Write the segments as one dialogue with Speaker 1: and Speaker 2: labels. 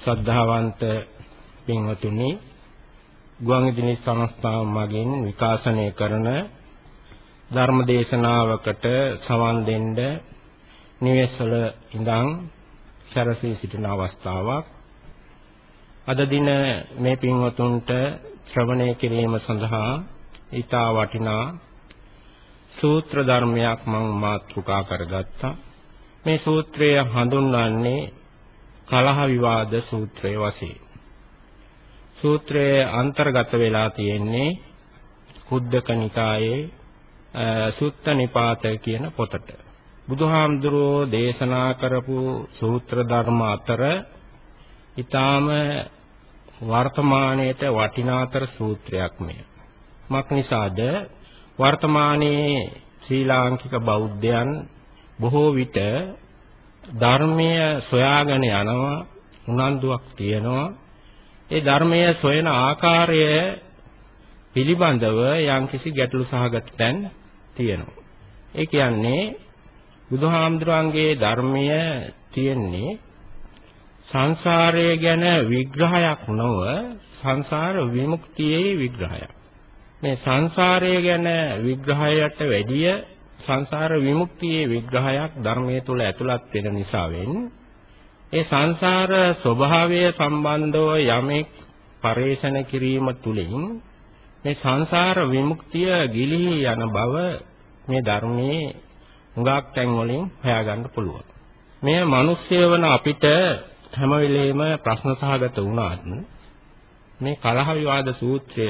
Speaker 1: සද්ධාවන්ත පින්වතුනි ගුවන්විදුලි සංස්ථාව මගින් විකාශනය කරන ධර්ම දේශනාවකට සවන් දෙන්න නිවෙස්වල ඉඳන් සැරසී සිටින අවස්ථාවක්. අද දින මේ පින්වතුන්ට ශ්‍රවණය කිරීම සඳහා ඊට වටිනා සූත්‍ර ධර්මයක් මම මාතෘකා කරගත්තා. මේ සූත්‍රය හඳුන්වන්නේ කලහ විවාද සූත්‍රය වශයෙන්. සූත්‍රයේ අන්තර්ගත වෙලා තියෙන්නේ කුද්දක නිකායේ සුත්ත නිපාත කියන පොතට. බුදුහාමුදුරෝ දේශනා කරපු සූත්‍ර ධර්ම අතර ඊටාම වර්තමානයේට වටිනාතර සූත්‍රයක් මෙය. මක් නිසාද වර්තමානයේ ශ්‍රී ලාංකික බෞද්ධයන් බොහෝ විට ධර්මය සොයාගෙන යනවා උනන්දුවක් තියෙනවා. ඒ ධර්මය සොයන ආකාරය පිළිබඳව යම්කිසි ගැටලු සහගත තැන් තියෙනවා. ඒ කියන්නේ බුදුහාමුදුරන්ගේ ධර්මය තියෙන්නේ සංසාරය ගැන විග්‍රහයක් නොව සංසාර විමුක්තියේ විග්‍රහයක්. මේ සංසාරය ගැන විග්‍රහයට වැඩිය සංසාර විමුක්තියේ විග්‍රහයක් ධර්මයේ තුල ඇතුළත් වෙන නිසාවෙන් ඒ සංසාර ස්වභාවය සම්බන්ධව යමෙක් පරේෂණ කිරීම තුලින් මේ සංසාර විමුක්තිය ගිලිහි යන බව මේ ධර්මයේ හුඟක් තැන් වලින් හොයාගන්න පුළුවන්. මේ මිනිස්සය වන අපිට හැම වෙලේම ප්‍රශ්න සහගත වුණාත් මේ කලහ විවාද සූත්‍රය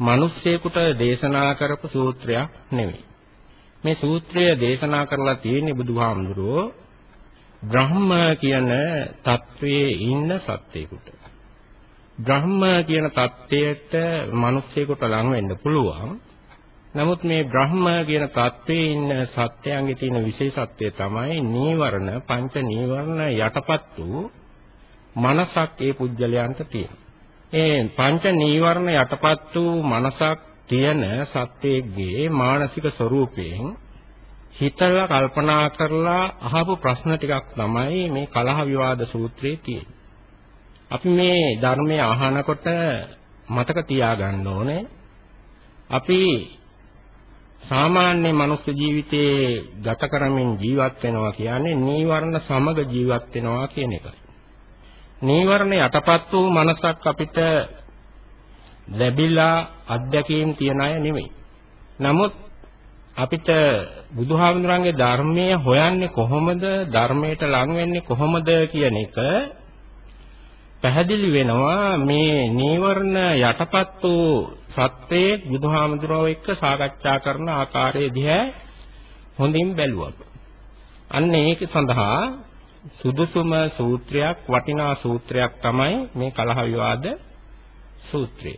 Speaker 1: මිනිස්සෙකුට දේශනා කරපු සූත්‍රයක් නෙවෙයි. මේ සූත්‍රය දේශනා කරලා තියෙන්නේ බුදුහාමුදුරුවෝ බ්‍රහ්ම කියන தત્ත්වයේ ඉන්න සත්‍යයකට. බ්‍රහ්ම කියන தත්ත්වයට මිනිස්සෙකුට ලං වෙන්න පුළුවන්. නමුත් මේ බ්‍රහ්ම කියන தත්ත්වයේ ඉන්න සත්‍යයන්ගේ තියෙන විශේෂත්වය තමයි නීවරණ පංච නීවරණ යටපත් වූ මනසක් ඒ පුජ්‍යලයන්ට තියෙනවා. ඒ පංච නීවරණ යටපත් වූ මනසක් තියෙන සත්‍යයේ මානසික ස්වરૂපයෙන් හිතලා කල්පනා කරලා අහපු ප්‍රශ්න ටිකක් තමයි මේ කලහ විවාද සූත්‍රයේ තියෙන්නේ. අපි මේ ධර්මය අහනකොට මතක තියාගන්න ඕනේ අපි සාමාන්‍ය මනුස්ස ජීවිතයේ ගත කරමින් ජීවත් වෙනවා කියන්නේ නීවරණ සමග ජීවත් වෙනවා කියන එකයි. නීවරණ යටපත් වූ මනසක් අපිට ලැබිලා අත්දැකීම් තියන අය නෙමෙයි. නමුත් අපිට බුදුහාමුදුරන්ගේ ධර්මයේ හොයන්නේ කොහොමද? ධර්මයට ලං වෙන්නේ කොහොමද කියන එක පැහැදිලි වෙනවා. මේ නීවරණ යටපත් වූ සත්‍යයේ බුදුහාමුදුරුවෝ එක්ක සාකච්ඡා කරන ආකාරය දිහා හොඳින් බැලුවම අන්න ඒක සඳහා සුදුසුම සූත්‍රයක් වටිනා සූත්‍රයක් තමයි මේ කලහ විවාද සූත්‍රය.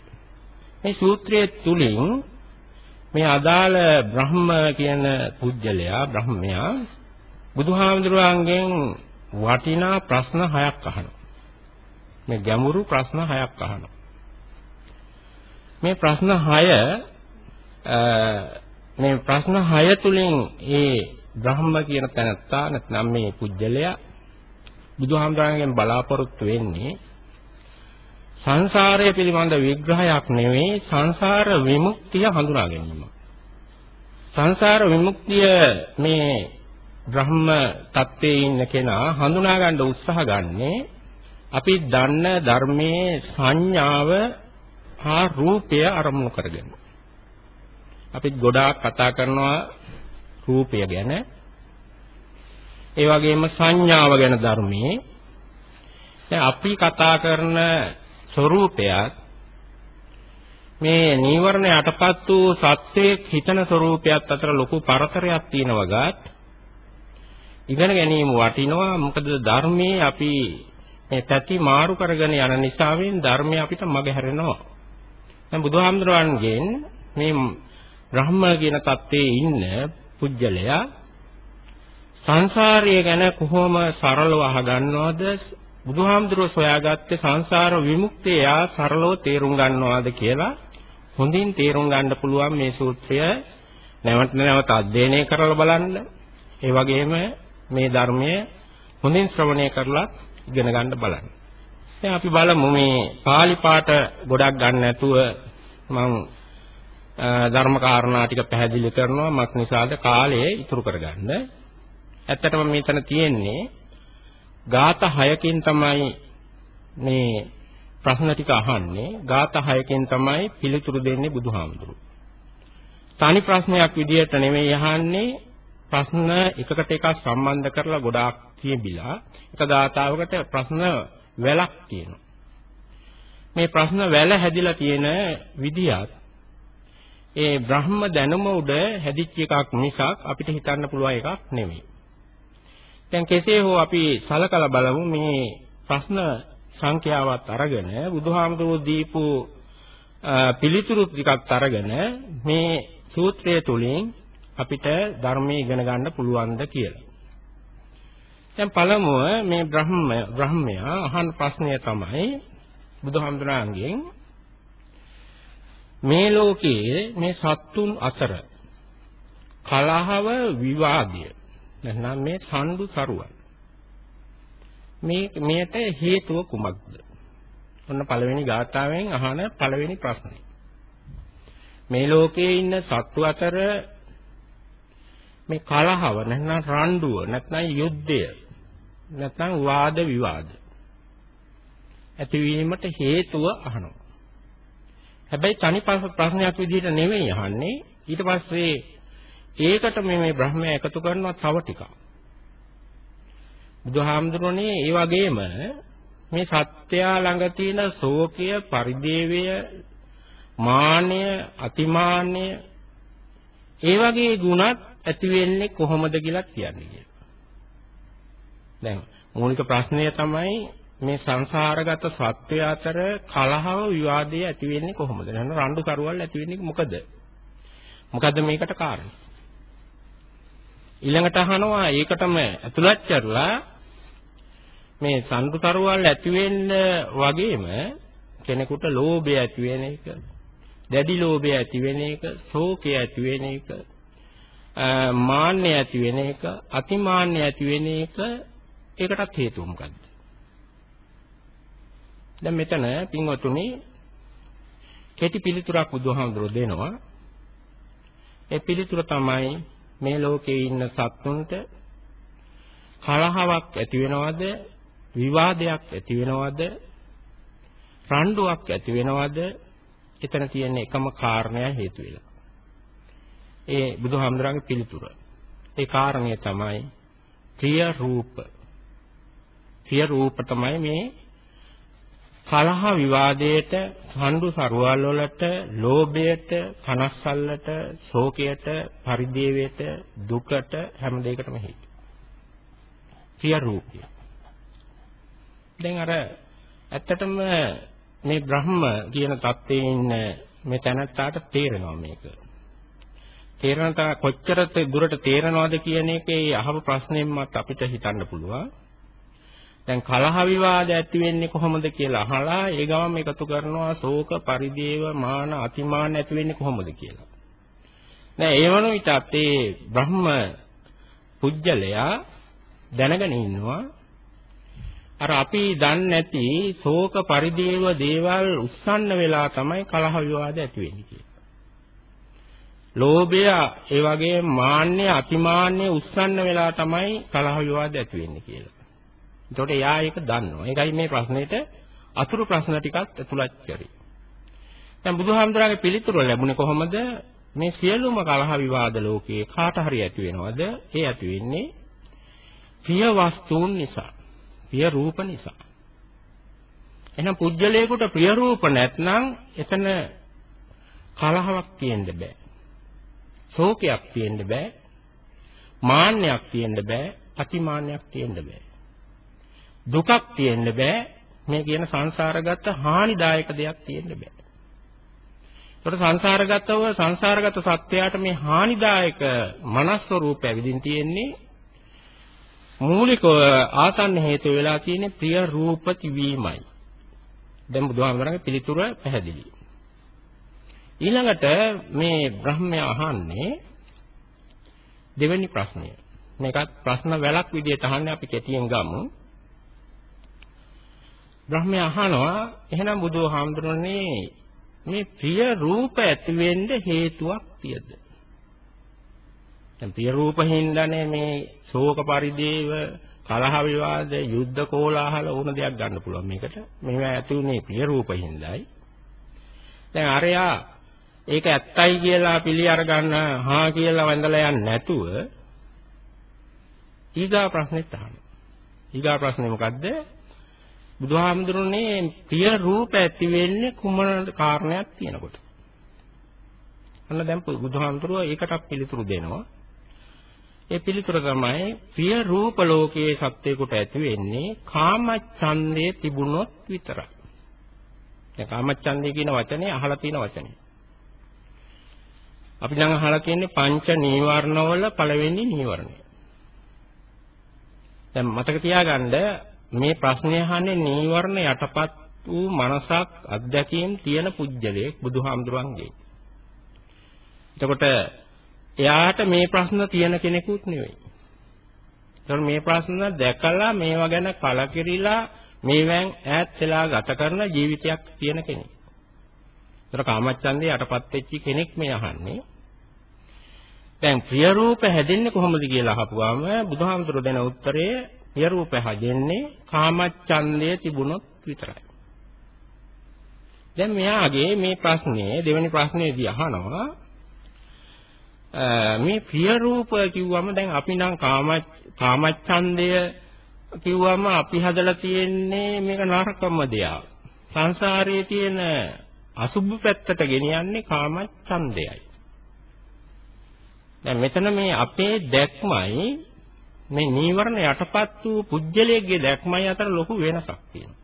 Speaker 1: මේ සූත්‍රයේ තුලින් මේ අදාළ බ්‍රහ්ම කියන පුජ්‍යලයා බ්‍රහ්මයා බුදුහාමුදුරුවන්ගෙන් වටිනා ප්‍රශ්න හයක් අහනවා. මේ ගැඹුරු ප්‍රශ්න හයක් අහනවා. මේ ප්‍රශ්න හය මේ ප්‍රශ්න හය තුලින් ඒ බ්‍රහ්ම කියන තැනත්තා නැත්නම් මේ පුජ්‍යලයා බුදුහාමුදුරන්ගෙන් බලාපොරොත්තු වෙන්නේ සංසාරය පිළිබඳ විග්‍රහයක් නෙවෙයි සංසාර විමුක්තිය හඳුනා ගැනීම. සංසාර විමුක්තිය මේ බ්‍රහ්ම තත්ත්වයේ ඉන්න කෙනා හඳුනා ගන්න උත්සාහ ගන්නේ අපි දන්න ධර්මයේ සංඥාව හා රූපය අරමුණු කරගෙන. අපි ගොඩාක් කතා කරනවා රූපය ගැන ඒ වගේම සංඥාව ගැන ධර්මයේ. දැන් අපි කතා කරන ස්වરૂපයත් මේ නීවරණ යටපත් වූ සත්‍යයේ හිතන ස්වરૂපයත් අතර ලොකු පරතරයක් තියෙනවා ගාත් ඉගෙන ගැනීම වටිනවා. මොකද ධර්මයේ අපි මේ පැති මාරු කරගෙන යන නිසාවෙන් ධර්මය අපිට මගහැරෙනවා දැන් බුදුහාමුදුරන්ගෙන් මේ බ්‍රහ්ම කියන தත්ත්වයේ ඉන්න පුජ්‍යලයා සංසාරය ගැන කොහොම සරලව අහගන්නවද? බුදුහාමුදුරුවෝ සොයාගත්තේ සංසාර විමුක්තිය යා සරලව තේරුම් ගන්නවාද කියලා හොඳින් තේරුම් ගන්න පුළුවන් මේ සූත්‍රය. නැවත නැවත අධ්‍යයනය කරලා බලන්න. ඒ වගේම මේ ධර්මය හොඳින් ශ්‍රවණය කරලා ඉගෙන ගන්න බලන්න. දැන් අපි බලමු මේ pāli පාඨ ගොඩක් ගන්න නැතුව මම ධර්ම කාරණා ටික පැහැදිලි කරනවා. මක් නිසාද? කාලය ඉතුරු කරගන්න. ඇත්තටම මෙතන තියෙන්නේ ગાත 6කින් තමයි මේ ප්‍රශ්න ටික අහන්නේ. ગાත 6කින් තමයි පිළිතුරු දෙන්නේ බුදුහාමුදුරු. තනි ප්‍රශ්නයක් විදියට නෙමෙයි අහන්නේ ප්‍රශ්න එකකට එකක් සම්බන්ධ කරලා ගොඩාක් තියබිලා එක දාතාවකට ප්‍රශ්න වැලක් තියෙනවා. මේ ප්‍රශ්න වැල හැදිලා තියෙන විදියත් ඒ බ්‍රහ්ම දැනුම උඩ හැදිච්ච එකක් මිසක් අපිට හිතන්න පුළුවන් එකක් නෙමෙයි. දැන් කෙසේ හෝ අපි සලකලා බලමු මේ ප්‍රශ්න සංඛ්‍යාවත් අරගෙන බුදුහාමුදුරුවෝ දීපු පිළිතුරු ටිකක් අරගෙන මේ සූත්‍රය තුලින් අපිට ධර්මයේ ඉගෙන ගන්න පුළුවන්ද කියලා. දැන් පළමුව මේ බ්‍රහ්ම බ්‍රහ්මයා අහන ප්‍රශ්නය තමයි බුදුහාමුදුරන්ගෙන් මේ ලෝකයේ මේ සත්තුන් අතර කලහව විවාදය නැත්නම් මේ සම්දු සරුවල් මේ මෙයට හේතුව කුමක්ද? ඔන්න පළවෙනි ගාථාවෙන් අහන පළවෙනි ප්‍රශ්නේ. මේ ලෝකයේ ඉන්න සත්තු අතර මේ කලහව නැත්නම් රණ්ඩුව නැත්නම් යුද්ධය නැත්නම් වාද විවාද ඇතිවීමට හේතුව අහනවා. හැබැයි තනි ප්‍රශ්නයක් විදිහට නෙවෙයි අහන්නේ. ඊට පස්සේ ඒකට මේ මේ බ්‍රහ්මයා එකතු කරනවා තව ටිකක්. බුදුහාමුදුරනේ ඒ වගේම මේ සත්‍යයා ළඟ තියෙන ශෝකය, පරිදේවය, මාන්නය, අතිමාන්නය ඒ වගේ ගුණත් ඇති වෙන්නේ කොහොමද කියලා කියන්නේ. දැන් මූලික ප්‍රශ්නය තමයි මේ සංසාරගත සත්වය අතර කලහව විවාදය ඇති වෙන්නේ කොහොමද? නේද? රණ්ඩු කරුවල් ඇති වෙන්නේ මොකද? මොකද්ද මේකට කාරණේ? ඊළඟට අහනවා ඒකටම ඇතුළත් කරලා මේ සම්පතරුවල් ඇති වෙන්න වගේම කෙනෙකුට ලෝභය ඇති වෙන එක, දැඩි ලෝභය ඇති වෙන එක, ශෝකය ඇති වෙන එක, මාන්නය ඇති වෙන එක, අතිමාන්නය ඇති වෙන එක ඒකටත් හේතුව මොකද්ද? දැන් මෙතන පින්වතුනි කෙටි පිළිතුරක් බුදුහාමුදුරුවෝ දෙනවා. ඒ පිළිතුර තමයි මේ ලෝකේ ඉන්න සත්තුන්ට කලහාවක් ඇති වෙනවද? විවාදයක් ඇති වෙනවද? රණ්ඩුවක් ඇති වෙනවද? එතන තියෙන එකම කාරණය හේතු වෙලා. ඒ බුදුහාමුදුරන්ගේ පිළිතුර. ඒ කාරණය තමයි ප්‍රිය රූප. ප්‍රිය රූප තමයි මේ කලහ විවාදයට සම්ඩු සරුවල් වලට ලෝභයට කනස්සල්ලට ශෝකයට පරිදේවයට දුකට හැම දෙයකටම හේතු ප්‍රිය රූපය දැන් අර ඇත්තටම මේ බ්‍රහ්ම කියන தත්ත්වයේ ඉන්න මේ තැනත්තාට තේරෙනවා මේක. තේරෙන තා කොච්චර දුරට තේරෙනවද කියන එකේ අහපු ප්‍රශ්නෙන්මත් අපිට හිතන්න පුළුවන්. දැන් කලහ විවාද ඇති වෙන්නේ කොහොමද කියලා අහලා ඒ ගමම එකතු කරනවා ශෝක පරිදේව මාන අතිමාන ඇති වෙන්නේ කොහොමද කියලා. දැන් ඒ වන විටත් ඒ බ්‍රහ්ම පුජ්‍යලයා දැනගෙන ඉන්නවා අර අපි දන්නේ නැති ශෝක පරිදේව දේවල් උස්සන්න වෙලා තමයි කලහ විවාද ඇති වෙන්නේ කියලා. ලෝභය ඒ වගේ මාන්නය අතිමාන්නය උස්සන්න වෙලා තමයි කලහ විවාද ඇති වෙන්නේ කියලා. එතකොට එයා ඒක දන්නවා. ඒකයි මේ ප්‍රශ්නෙට අතුරු ප්‍රශ්න ටිකක් ඇතුළත් කරේ. දැන් බුදුහාමුදුරන්ගේ පිළිතුර ලැබුණේ කොහොමද? මේ සියලුම කලහ විවාද ලෝකයේ කාට හරි ඇති වෙනවද? ඒ ඇති වෙන්නේ ප්‍රිය වස්තුන් නිසා. ප්‍රිය රූප නිසා. එහෙනම් පුජ්‍යලයකට ප්‍රිය රූප නැත්නම් එතන කලහවක් තියෙන්න බෑ. ශෝකයක් තියෙන්න බෑ. මාන්නයක් තියෙන්න බෑ. අතිමාන්නයක් තියෙන්න බෑ. දුකක් තියෙන්න බෑ. මේ කියන සංසාරගත හානිදායක දෙයක් තියෙන්න බෑ. ඒකට සංසාරගතව සංසාරගත සත්‍යයට මේ හානිදායක මනස් ස්වરૂපය විදිහින් තියෙන්නේ මූලිකව ආසන්න හේතු වෙලා තියෙන්නේ ප්‍රිය රූප තිබීමයි. දැන් බුදුහාමරගේ පිළිතුර පැහැදිලි. ඊළඟට මේ බ්‍රහ්මයා අහන්නේ දෙවෙනි ප්‍රශ්නය. මේකත් ප්‍රශ්න වැලක් විදිහට අහන්නේ අපි කෙටියෙන් ගමු. බ්‍රහ්මයා අහනවා එහෙනම් බුදුහාමුදුරනේ මේ ප්‍රිය රූප ඇති වෙන්න හේතුවක් තියද? දැන් ප්‍රිය රූප හින්දානේ මේ ශෝක පරිදේව කලහ විවාද යුද්ධ කෝලාහල ඕන දෙයක් ගන්න පුළුවන් මේකට. මේවා ඇති උනේ ප්‍රිය රූප හින්දායි. දැන් අරයා ඒක ඇත්තයි කියලා පිළි අරගන්න හා කියලා වැඳලා යන්නේ නැතුව ඊගා ප්‍රශ්නෙත් අහනවා. ඊගා ප්‍රශ්නේ මොකද්ද? බුදුහාමුදුරනේ ප්‍රිය රූප ඇති වෙන්නේ කුමන කාරණයක් තියෙනකොට. අන්න දැන් බුදුහාමුදුරුව ඒකට පිළිතුරු දෙනවා. ඒ පිළිතුර තමයි ප්‍රිය රූප ලෝකයේ සත්‍යයකට ඇති වෙන්නේ කාමච්ඡන්දේ තිබුණොත් විතරයි. දැන් කාමච්ඡන්දේ කියන වචනේ අහලා තියෙන වචනේ. අපි නම් අහලා තියෙන්නේ පංච නීවරණවල පළවෙනි නීවරණය. දැන් මතක තියාගන්න මේ ප්‍රශ්නේ අහන්නේ නීවරණ යටපත් වූ මනසක් අධ්‍යක්ීම් තියෙන පුජ්‍යලයක් බුදුහාමුදුරන්ගේ. එතකොට එයාට මේ ප්‍රශ්න තියෙන කෙනෙකුත් නෙවෙයි. ඒතකොට මේ ප්‍රශ්න දැකලා මේවා ගැන කලකිරිලා මේවෙන් ඈත් වෙලා ගත කරන ජීවිතයක් තියෙන කෙනෙක්. ඒතර කාමච්ඡන්දේ යටපත් වෙච්ච කෙනෙක් මේ අහන්නේ. දැන් ප්‍රිය රූප හැදෙන්නේ කොහොමද කියලා අහපුවාම බුදුහාමුදුරු දෙන උත්තරය ප්‍රිය රූප හැදෙන්නේ කාමච්ඡන්දය තිබුණොත් විතරයි. දැන් මෙයාගේ මේ ප්‍රශ්නේ දෙවෙනි ප්‍රශ්නේදී අහනවා මේ ප්‍රිය රූප කිව්වම දැන් අපි නම් කාම කාමච්ඡන්දය කිව්වම අපි හදලා තියෙන්නේ මේක නරකම දෙයක්. සංසාරයේ තියෙන අසුභ පැත්තට ගෙනියන්නේ කාමච්ඡන්දයයි. දැන් මෙතන මේ අපේ දැක්මයි මේ නීවරණ යටපත් වූ පුජ්‍යලයේ දැක්මයි අතර ලොකු වෙනසක් තියෙනවා.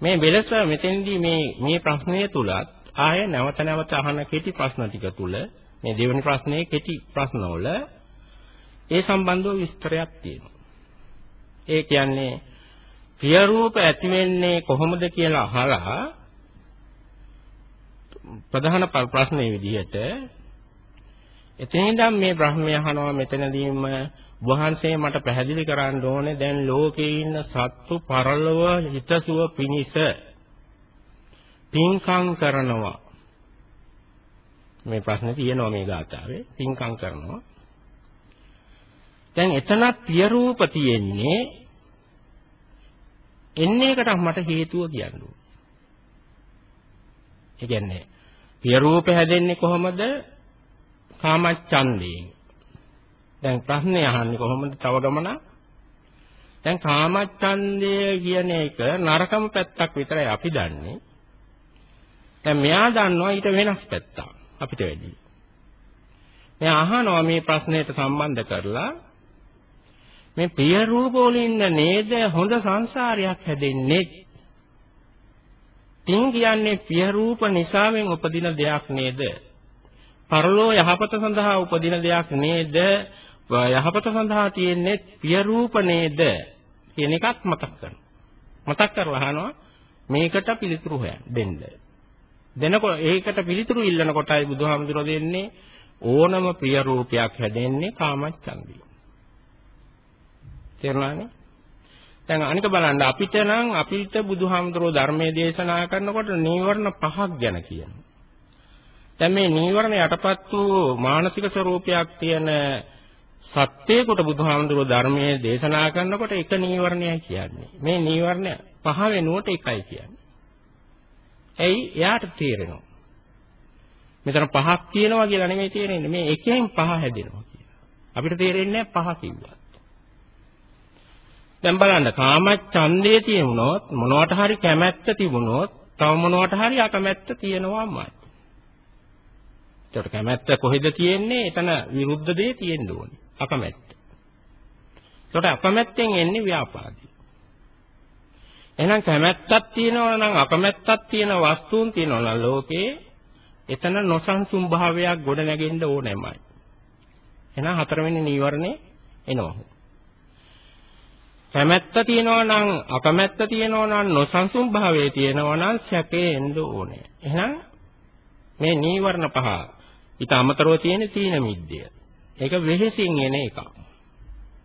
Speaker 1: මේ වෙලස මෙතෙන්දී මේ මේ ප්‍රශ්නය තුලත් ආය නැවත නැවත අහන කෙටි ප්‍රශ්න ටික තුල මේ දෙවෙනි ප්‍රශ්නේ කෙටි ප්‍රශ්නවල ඒ සම්බන්ධව විස්තරයක් තියෙනවා. ඒ කියන්නේ ප්‍රිය රූප ඇති වෙන්නේ කොහොමද කියලා අහලා ප්‍රධාන ප්‍රශ්නේ විදිහට එතනින්දම් මේ බ්‍රහ්මය අහනවා මෙතනදීම වහන්සේ මට පැහැදිලි කරන්න ඕනේ දැන් ලෝකේ ඉන්න සත්තු පරලොව හිතසුව පිනිස පින්කම් කරනවා මේ ප්‍රශ්නේ තියෙනවා මේ ගාථාවේ පින්කම් කරනවා දැන් එතනත් පිය රූප තියෙන්නේ එන්නේ එකට මට හේතුව කියන්න ඕනේ. ඒ කියන්නේ පිය රූප හැදෙන්නේ කොහොමද? කාමච්ඡන්දයෙන්. දැන් ප්‍රශ්නේ අහන්නේ කොහොමද තව ගමන? දැන් කාමච්ඡන්දය කියන එක නරකම පැත්තක් විතරයි අපි දන්නේ. දැන් මෙයා දන්නවා ඊට වෙනස් පැත්තක් අපිට වැඩි. මෙයා අහනවා මේ ප්‍රශ්නයට සම්බන්ධ කරලා මේ ප්‍රිය රූප වලින් නේද හොඳ සංසාරයක් හැදෙන්නේ. තින් කියන්නේ ප්‍රිය රූප නිසාවෙන් උපදින දෙයක් නේද? පරලෝ යහපත සඳහා උපදින දෙයක් නේද? යහපත සඳහා තියෙන්නේ පිය රූප නේද? කියන එකත් මතක් කරනවා. මතක් කරලා අහනවා මේකට පිළිතුරු හොයන්න දෙන්න. දෙනකොට ඒකට පිළිතුරු ඉල්ලන කොටයි බුදුහාමුදුරුවෝ දෙන්නේ ඕනම ප්‍රිය රූපයක් හැදෙන්නේ කාමච්ඡන්දිය. තේරුණානේ? දැන් අනික බලන්න අපිට නම් අපිට බුදුහාමුදුරුවෝ ධර්මයේ දේශනා කරනකොට නීවරණ පහක් ගැන කියනවා. දැන් මේ නීවරණ යටපත් වූ මානසික ස්වરૂපයක් තියෙන සත්‍යයකට බුදුහාමුදුරුවෝ ධර්මයේ දේශනා කරනකොට එක නීවරණයයි කියන්නේ. මේ නීවරණ පහ වෙනුවට එකයි කියන්නේ. එයි එයාට තේරෙනවා. මෙතන පහක් කියනවා කියලා නෙමෙයි තේරෙන්නේ. මේ එකෙන් පහ හැදෙනවා කියලා. අපිට තේරෙන්නේ පහ කිව්වත්. දැන් බලන්න කාමච්ඡන්දේ තියෙනොත් මොනවට හරි කැමැත්ත තිබුණොත් තව මොනවට හරි අකමැත්ත තියෙනවාමයි. ඒකට කැමැත්ත කොහෙද තියෙන්නේ? එතන විරුද්ධ දේ තියෙන්න ඕනේ. අකමැත්ත. ඒකට අකමැත්තෙන් එන්නේ ව්‍යාපාදේ. එහෙනම් කැමැත්තක් තියෙනවා නම් අකමැත්තක් තියෙන වස්තුන් තියෙනවා නම් ලෝකේ එතන නොසන්සුන් භාවයක් ගොඩ නැගෙන්න ඕනෙමයි. එහෙනම් හතරවෙනි නීවරණේ එනවා. කැමැත්ත තියෙනවා නම් අකමැත්ත තියෙනවා නම් නොසන්සුන් භාවයේ තියෙනවා නම් සැකේ එන්න ඕනේ. එහෙනම් මේ නීවරණ පහ ඊට අමතරව තියෙන තීන මිද්දය. ඒක වෙහෙසින් එන එකක්.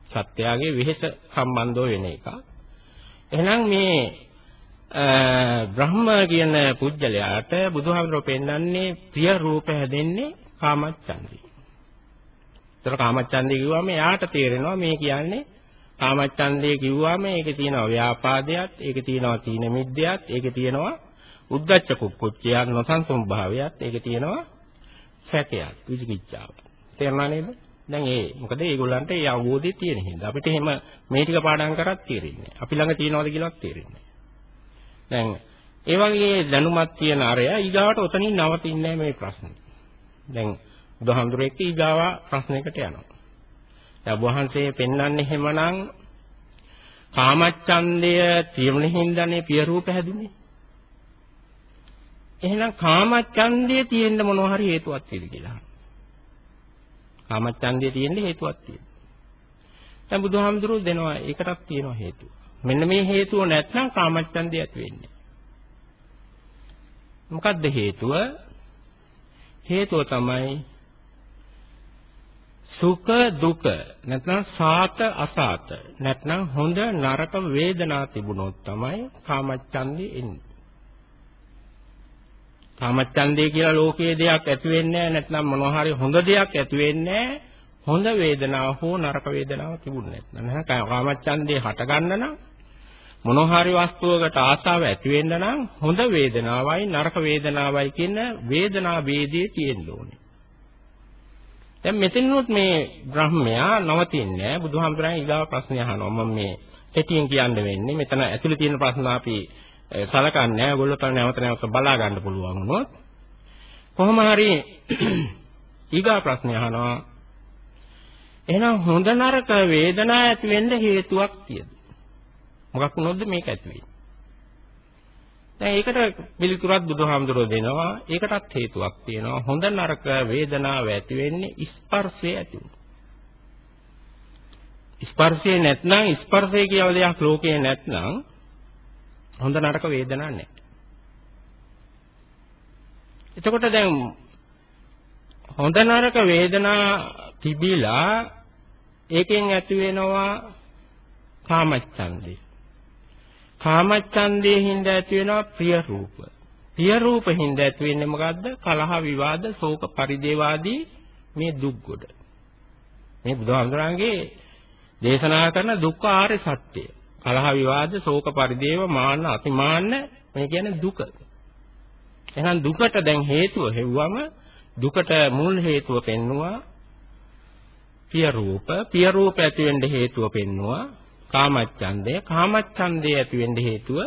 Speaker 1: සත්‍යයේ වෙහෙස සම්බන්ධව වෙන එකක්. එහෙනම් මේ බ්‍රහ්ම කියන පුජ්‍යලයාට බුදුහාමුදුරුවෝ පෙන්වන්නේ ප්‍රිය රූප හැදෙන්නේ කාමච්ඡන්දේ. ඒතර කාමච්ඡන්දේ කිව්වම එයාට තේරෙනවා මේ කියන්නේ කාමච්ඡන්දේ කිව්වම ඒකේ තියෙනවා ව්‍යාපාදයක්, ඒකේ තියෙනවා තීන මිද්දයක්, ඒකේ තියෙනවා උද්දච්ච කුක්කුච්චයක්, නොසන්සුන් භාවයක්, ඒකේ තියෙනවා සැකයක්, විචිකිච්ඡාව. තේරුණා නේද? දැන් ඒ මොකද ඒගොල්ලන්ට ඒ අවබෝධය තියෙන හින්දා අපිට එහෙම මේ ටික පාඩම් කරත් තේරෙන්නේ. අපි ළඟ තියෙනවද කියලාත් තේරෙන්නේ. දැන් ඒ වගේ දැනුමක් තියෙන අරය ඊගාවට ඔතනින් නවතින්නේ මේ ප්‍රශ්නේ. දැන් බුදුහාමුදුරේ ඊගාව ප්‍රශ්නයකට යනවා. දැන් වහන්සේ පෙන්වන්නේ එහෙමනම් කාමච්ඡන්දය තියෙන හින්දානේ පිය රූප හැදුනේ. එහෙනම් කාමච්ඡන්දය තියෙන්න මොනවා හරි හේතුවක් තියෙද කියලා. කාමච්ඡන්දය තියෙන්න හේතුවක් තියෙනවා. දැන් බුදුහාමුදුරුවෝ දෙනවා ඒකටත් තියෙනවා හේතුව. මෙන්න මේ හේතුව නැත්නම් කාමච්ඡන්දය ඇති වෙන්නේ. මොකද්ද හේතුව? හේතුව තමයි සුඛ දුක නැත්නම් සාත අසාත නැත්නම් හොඳ නරක වේදනා තිබුණොත් තමයි කාමච්ඡන්දේ එන්නේ. කාමච්ඡන්දේ කියලා ලෝකයේ දෙයක් ඇති වෙන්නේ නැත්නම් මොනවා හරි හොඳ දෙයක් ඇති වෙන්නේ හොඳ වේදනාව හෝ නරක වේදනාව තිබුණ නැත්නම්. නේද කාමච්ඡන්දේ හට ගන්න නම් මොනවා හරි වස්තුවකට ආසාව ඇති වෙන්න නම් හොඳ වේදනාවයි නරක වේදනාවයි කියන වේදනා ભેදයේ තියෙන්න ඕනේ. දැන් මෙතනොත් මේ බ්‍රහ්මයා නවතින්නේ බුදුහාමුදුරන් ඊගාව ප්‍රශ්නය අහනවා. මම මේ කෙටියෙන් කියන්න වෙන්නේ මෙතන ඇතුලේ තියෙන ප්‍රශ්න අපි සලකන්නේ නැහැ. ඔයගොල්ලෝ නැවත නැවත බලා ගන්න පුළුවන් වුණොත් කොහොම හරි ඊගා ප්‍රශ්නය අහනවා. එහෙනම් හොඳ නරක වේදනා ඇති වෙන්න හේතුවක් තියෙද? මොකක් වුණොත්ද මේක ඇති වෙන්නේ? දැන් ඒකට පිළිතුරක් බුදුහාමුදුරුවෝ දෙනවා. ඒකටත් හේතුවක් තියෙනවා. හොඳ නරක වේදනාව ඇති වෙන්නේ ස්පර්ශය ඇති ස්පර්ශය නැත්නම් ස්පර්ශය කියලා දෙයක් ලෝකේ නැත්නම් හොඳ නරක වේදනා නැහැ. එතකොට දැන් හොඳ නරක වේදනා තිබිලා ඒකෙන් ඇති වෙනවා කාමච්ඡන්දේ. කාමච්ඡන්දේ හින්දා ඇති වෙනවා ප්‍රිය රූප. ප්‍රිය රූප හින්දා ඇති වෙන්නේ මොකද්ද? කලහ විවාද, ශෝක පරිදේවාදී මේ දුක් ගොඩ. මේ බුදුහාමුදුරන්ගේ දේශනා කරන දුක්ඛ ආර්ය සත්‍යය. කලහ විවාද, ශෝක පරිදේව, මාන්න, අතිමාන්න මේ කියන්නේ දුක. එහෙනම් දුකට දැන් හේතුව හෙව්වම දුකට මුල් හේතුව පෙන්නවා පිය රූප, පිය රූප ඇති වෙන්න හේතුව පෙන්නවා කාමච්ඡන්දය, කාමච්ඡන්දය ඇති වෙන්න හේතුව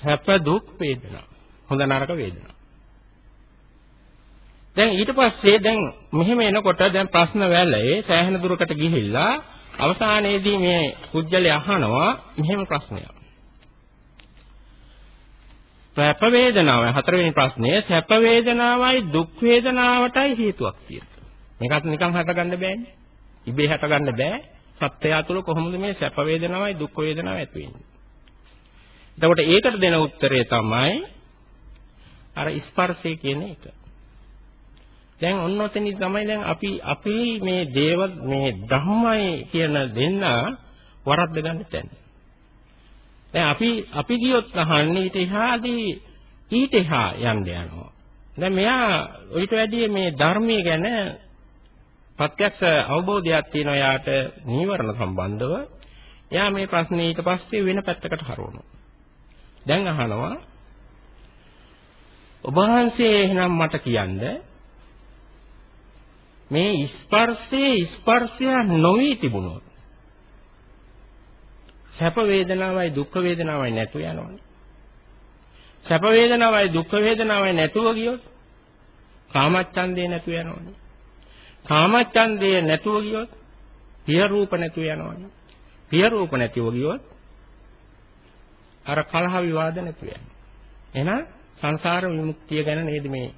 Speaker 1: සැප දුක් වේදනා. හොඳ නරක වේදනා. දැන් ඊට පස්සේ දැන් මෙහෙම එනකොට දැන් ප්‍රශ්න වැලේ සෑහෙන දුරකට ගිහිල්ලා අවසානයේදී මේ කුජලයේ අහනවා මෙහෙම ප්‍රශ්නයක්. සැප වේදනාව හතරවෙනි ප්‍රශ්නය සැප වේදනාවයි දුක් වේදනාවටයි හේතුවක් තියෙනවා. මේකත් නිකන් හටගන්න බෑනේ. ඉබේ හටගන්න බෑ. සත්‍යය තුළ කොහොමද මේ සැප වේදනාවයි දුක් වේදනාව ඇති වෙන්නේ? එතකොට ඒකට දෙන උත්තරය තමයි අර ස්පර්ශය කියන එක. දැන් ඔන්න ඔතනදි තමයි දැන් අපි අපි මේ දේව මේ ධම්මයි කියන දෙන්න වරද්ද ගන්න තැන. දැන් අපි අපි ගියොත් අහන්නේ ඊට එහාදී ඊට එහා යන්න යනවා. දැන් මෙයා ඊට වැඩිය මේ ධර්මයේ ගැන ප්‍රත්‍යක්ෂ අවබෝධයක් තියෙනවා යාට නීවරණ සම්බන්ධව. එයා මේ ප්‍රශ්නේ ඊට පස්සේ වෙන පැත්තකට හරවනවා. දැන් අහනවා ඔබ වහන්සේ එහෙනම් මට කියන්නේ මේ ස්පර්ශයේ ස්පර්ශය නොවි තිබුණොත් සැප වේදනාවයි දුක් වේදනාවයි නැතුව යනවනේ. සැප වේදනාවයි දුක් වේදනාවයි නැතුව ගියොත් කාමච්ඡන්දේ නැතුව යනවනේ. කාමච්ඡන්දේ නැතුව ගියොත් පිය රූප නැතුව යනවනේ. පිය රූප නැතුව ගියොත් අර කලහ විවාද නැතුව යනවා. එහෙනම් සංසාර විමුක්තිය ගැන නේද මේ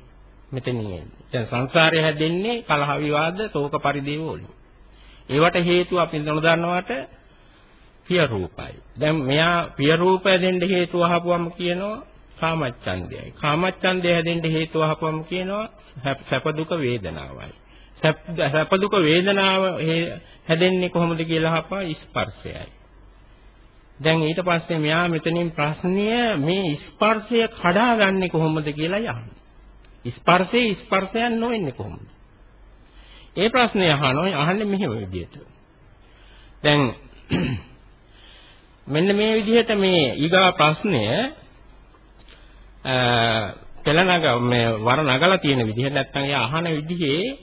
Speaker 1: මෙතනින් දැන් සංසාරය හැදෙන්නේ කලහ විවාද, ශෝක පරිදේව වලින්. ඒවට හේතුව අපි නොදන්නවට පිය රූපයි. දැන් මෙයා පිය රූපය දෙන්න හේතුව අහපුවම කියනවා කාමච්ඡන්දයයි. කාමච්ඡන්දය හැදෙන්න හේතුව අහපුවම කියනවා සැප දුක වේදනාවයි. සැප දුක වේදනාව හැදෙන්නේ කොහොමද කියලා අහපුවා ස්පර්ශයයි. දැන් ඊට පස්සේ මෙයා මෙතනින් ප්‍රශ්නය මේ ස්පර්ශය කඩාගන්නේ කොහොමද කියලා යහන්නේ. ස්පර්ශේ ස්පර්ශයන් නොවෙන්නේ කොහොමද? ඒ ප්‍රශ්නේ අහනවා අහන්නේ මෙහෙම විදිහට. දැන් මෙන්න මේ විදිහට මේ ඊගා ප්‍රශ්නය පෙළනග මේ වර නගලා තියෙන විදිහ නැත්නම් එයා අහන විදිහේ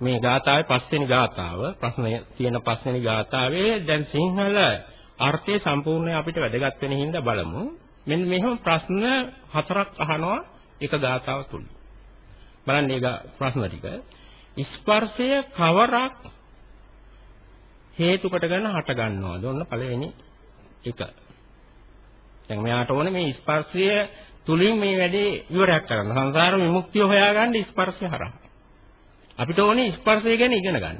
Speaker 1: මේ ගාථාවේ පස්වෙනි ගාථාව ප්‍රශ්නය තියෙන පස්වෙනි ගාථාවේ දැන් සිංහල අර්ථය සම්පූර්ණයෙන් අපිට වැදගත් වෙන හින්දා බලමු. මෙන්න මෙහෙම ප්‍රශ්න හතරක් අහනවා එක ගාථාව තුල. බලන්න මේ ප්‍රශ්න ටික. ස්පර්ශය කවරක් හේතු කොටගෙන හට ගන්නවද? ඔන්න පළවෙනි එක. දැන් මෙයාට ඕනේ මේ ස්පර්ශය තුලින් මේ වැඩේ ඉවරයක් කරන්න. සංසාර විමුක්තිය හොයාගන්න ස්පර්ශය හරහා. අපිට ඕනේ ස්පර්ශය ගැන ඉගෙන ගන්න.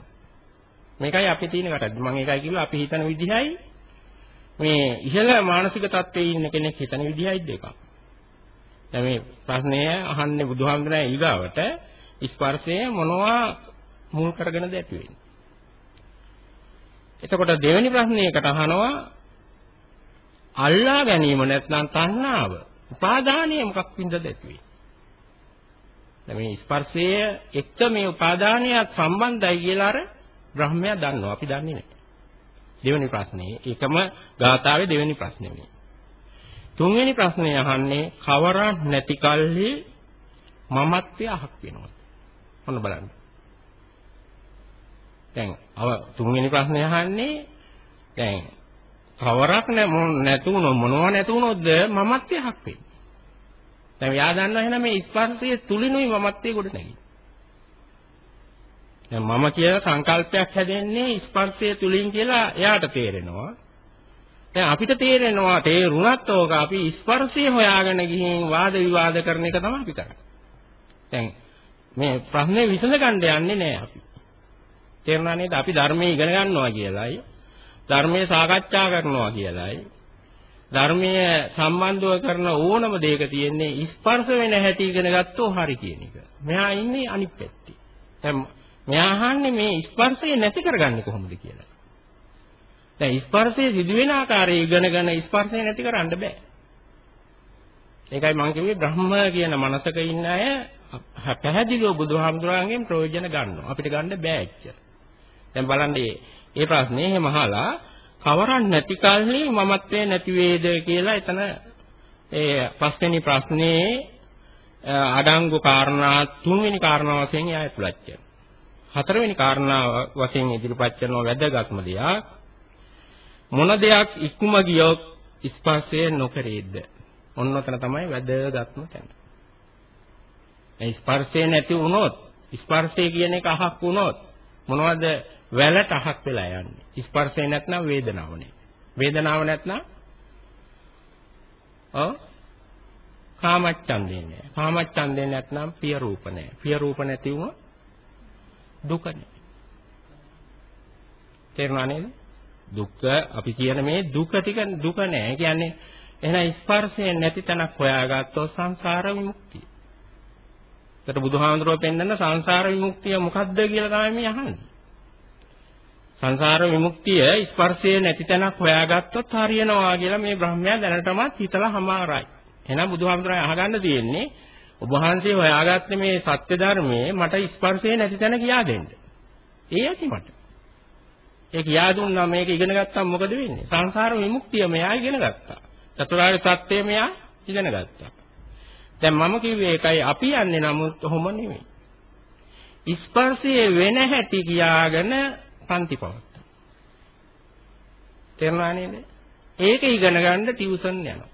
Speaker 1: මේකයි අපි තියෙන කටද. මම ඒකයි කිව්වා අපි හිතන විදිහයි මේ ඉහළ මානසික තත්ත්වයේ ඉන්න කෙනෙක් හිතන විදිහයි දෙකක්. දැන් මේ ප්‍රශ්නය අහන්නේ බුදුහාමුදුරනේ ඊගාවට ස්පර්ශය මොනවා මුල් කරගෙනද ඇති වෙන්නේ. එතකොට දෙවෙනි ප්‍රශ්නයකට අහනවා අල්ලා ගැනීම නැත්නම් තණ්හාව උපාදානය මොකක් වින්දද ඇති වෙන්නේ? දැන් මේ ස්පර්ශය එක්ක මේ උපාදානයත් සම්බන්ධයි කියලා අර බ්‍රහ්මයා දන්නවා අපි දන්නේ නැහැ. දෙවෙනි ප්‍රශ්නේ ඒකම ගාථාවේ දෙවෙනි ප්‍රශ්නේ මේ. තුන්වෙනි ප්‍රශ්නේ අහන්නේ කවරක් නැති කල්හි මමත්වය අහක් වෙනවද? ඔන්න බලන්න. දැන් අව තුන්වෙනි ප්‍රශ්නේ අහන්නේ දැන් කවරක් නැතුණොත් මොනවා නැතුණොත්ද මමත්වය අහක් වෙන්නේ. දැන් යා දන්නවා එහෙනම් මේ ස්පර්ශයේ තුලිනුයි මමත්වයේ ගොඩ නැගෙන්නේ. දැන් මම කියලා සංකල්පයක් හැදෙන්නේ ස්පර්ශය තුලින් කියලා එයාට තේරෙනවා. දැන් අපිට තේරෙනවා තේරුණත් ඕක අපි ස්පර්ශය හොයාගෙන ගිහින් වාද විවාද කරන එක තමයි අපි කරන්නේ. දැන් මේ ප්‍රශ්නේ විසඳ ගන්න යන්නේ නැහැ අපි. තේරුණා නේද? අපි ධර්මයේ ඉගෙන ගන්නවා කියලායි ධර්මයේ සාකච්ඡා කරනවා කියලායි ධර්මයේ සම්බන්ධව කරන ඕනම දෙයක තියෙන්නේ ස්පර්ශ වෙන හැටි ඉගෙන ගත්තෝ හරි කියන එක. මෙහා ඉන්නේ අනිත් පැත්තේ. දැන් මෙයා අහන්නේ මේ ස්පර්ශය නැති කරගන්නේ කොහොමද කියලා. දැන් ස්පර්ශයේ සිදුවෙන ආකාරය ඉගෙනගෙන ස්පර්ශය නැති කරන්න බෑ. ඒකයි මම කිව්වේ බ්‍රහ්ම කියන මනසක ඉන්න අය පැහැදිලිව බුදුහාමුදුරන්ගෙන් ප්‍රයෝජන ගන්නවා. අපිට ගන්න බෑ එච්චර. දැන් බලන්න මේ ප්‍රශ්නේ එහෙම අහලා කවරක් නැති කල්හි මමත්වේ නැති වේද කියලා එතන ඒ පස්වෙනි ප්‍රශ්නේ අඩංගු කාරණා තුන්වෙනි කාරණා වශයෙන් එයා ඇතුළත් කරනවා. හතරවෙනි කාරණා වශයෙන් ඉදිරිපත් කරන වැදගත්ම දෙයක් මොන දෙයක් ඉක්ම ගියොත් ස්පර්ශය නොකරේද? ඔන්න ඔතන තමයි වැදගත්ම තැන. ඒ ස්පර්ශය නැති වුණොත් ස්පර්ශය කියන එක අහක් වුණොත් මොනවද වැලට අහක් වෙලා යන්නේ. ස්පර්ශය නැත්නම් වේදනාව නේ. වේදනාව නැත්නම් ඔව් කාමච්ඡන්දේ නෑ. කාමච්ඡන්දේ නැත්නම් පිය රූප නෑ. පිය රූප නැති වුණොත් දුක නෑ. තේරුණා නේද? දුක්ඛ අපි කියන මේ දුක ටික දුක නෑ. කියන්නේ එහෙනම් ස්පර්ශයෙන් නැති තැනක් හොයාගත්තොත් සංසාර විමුක්තිය. ඒකට බුදුහාමුදුරුවෝ පෙන්වන සංසාර විමුක්තිය මොකක්ද කියලා තමයි මේ අහන්නේ. සංසාර විමුක්තිය ස්පර්ශයේ නැති තැනක් හොයාගත්තොත් හරියනවා කියලා මේ බ්‍රහ්මයා දැනටමත් හිතලා හමාරයි. එහෙනම් බුදුහාමුදුරුවෝ අහගන්න තියෙන්නේ ඔබ වහන්සේ හොයාගත්තේ මේ සත්‍ය ධර්මයේ මට ස්පර්ශයේ නැති තැන කියා දෙන්න. ඒ ඇති මට. ඒ කියා දුන්නා මේක ඉගෙන ගත්තම මොකද වෙන්නේ? සංසාර විමුක්තිය මෙයා ඉගෙන ගත්තා. චතුරාර්ය සත්‍යය මෙයා ඉගෙන ගත්තා. දැන් මම කිව්වේ ඒකයි අපි යන්නේ නමුත් ඔහොම නෙමෙයි. ස්පර්ශයේ වෙන හැටි කියාගෙන පන්ති පවත්තා. තේරුණා නේද? ඒක ඉගෙන ගන්න ටියුෂන් යනවා.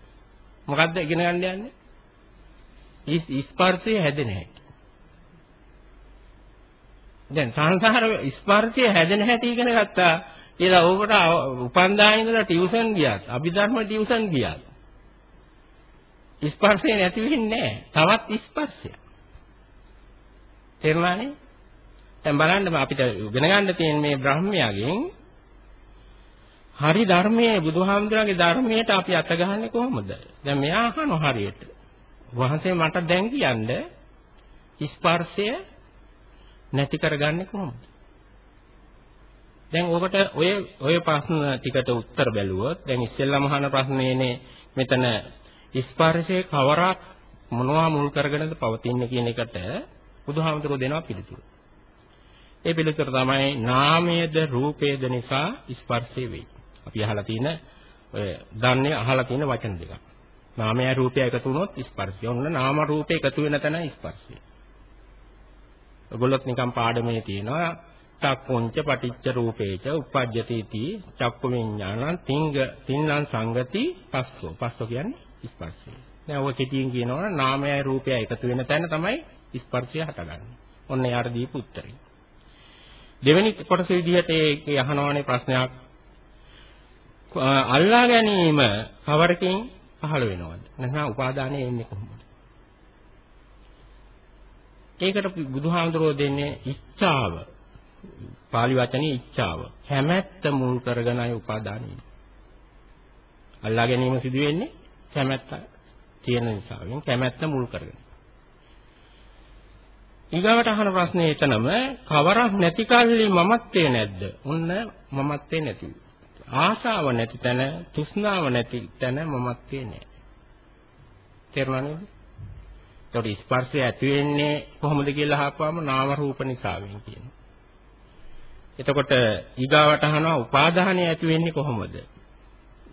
Speaker 1: මොකද්ද ඉගෙන ගන්න යන්නේ? ස්පර්ශය හැදෙන හැටි. දැන් සංසාර ස්පර්ශය හැදෙන හැටි ඉගෙන ගත්තා කියලා ඕකට උපන්දා ඉඳලා ටියුෂන් ගියාත් අභිධර්ම ටියුෂන් ගියාත් ස්පර්ශය නැති වෙන්නේ නැහැ. තවත් ස්පර්ශයක්. තේරුණානේ? දැන් බලන්න අපිට ඉගෙන ගන්න තියෙන මේ බ්‍රහ්මයාගෙන් හරි ධර්මයේ බුදුහාමුදුරන්ගේ ධර්මයට අපි අත ගහන්නේ කොහොමද? දැන් මෙයා අහන හරියට. වහන්සේ මට දැන් කියන්න ස්පර්ශය නැති කරගන්නේ කොහොමද? දැන් ඔබට ඔය ඔය ප්‍රශ්න ටිකට උත්තර බැලුවොත් දැන් ඉස්සෙල්ලාම අහන ප්‍රශ්නේනේ මෙතන ස්පර්ශයේ කවරක් මොනවා මුල් කරගෙනද පවතින්නේ කියන එකට බුදුහාමුදුරුවෝ දෙනවා පිළිතුරු. ඒ පිළිතුර තමයි නාමයේද රූපයේද නිසා ස්පර්ශය වෙයි. අපි අහලා තියෙන ඔය දන්නේ අහලා තියෙන වචන දෙකක්. නාමය රූපය එකතු වුණොත් ස්පර්ශය. ඔන්න නාම රූපය එකතු වෙන තැන ස්පර්ශය. ඔයගොල්ලොත් නිකන් පාඩමේ තියෙනවා චක්කුංච පටිච්ච රූපේච උපජ්ජති इति චක්කු විඥානං තිංග තින්නම් සංගති පස්සෝ. පස්සෝ කියන්නේ ස්පර්ශය. දැන් ඔය කෙටියෙන් කියනවා නාමයයි රූපයයි එකතු වෙන තැන තමයි ස්පර්ශය හටගන්නේ. ඔන්න යාර දීපු උත්තරේ. දෙවෙනි කොටස විදිහට ඒකේ අහනවානේ ප්‍රශ්නයක් අල්ලා ගැනීම කවරකින් පහළ වෙනවද? නැත්නම් උපාදානය එන්නේ කොහොමද? ඒකට බුදුහාමුදුරෝ දෙන්නේ ඉච්ඡාව. පාලි වචනේ ඉච්ඡාව. කැමැත්ත මුල් කරගෙනයි උපාදානය. අල්ලා ගැනීම සිදු වෙන්නේ කැමැත්ත තියෙන නිසාවෙන් කැමැත්ත මුල් කරගෙන. ඊගාවට අහන ප්‍රශ්නේ එතනම කවරක් නැති කල්ලි මමත්වේ නැද්ද? ඔන්න මමත්වේ නැති. ආශාව නැති තැන, තෘෂ්ණාව නැති තැන මමත්වේ නැහැ. තේරුණා නේද? ඒකට ස්පර්ශය ඇති වෙන්නේ කොහොමද කියලා අහපුවාම නාම රූප නිසාවෙන් කියනවා. එතකොට ඊගාවට අහනවා උපාදානය ඇති වෙන්නේ කොහොමද?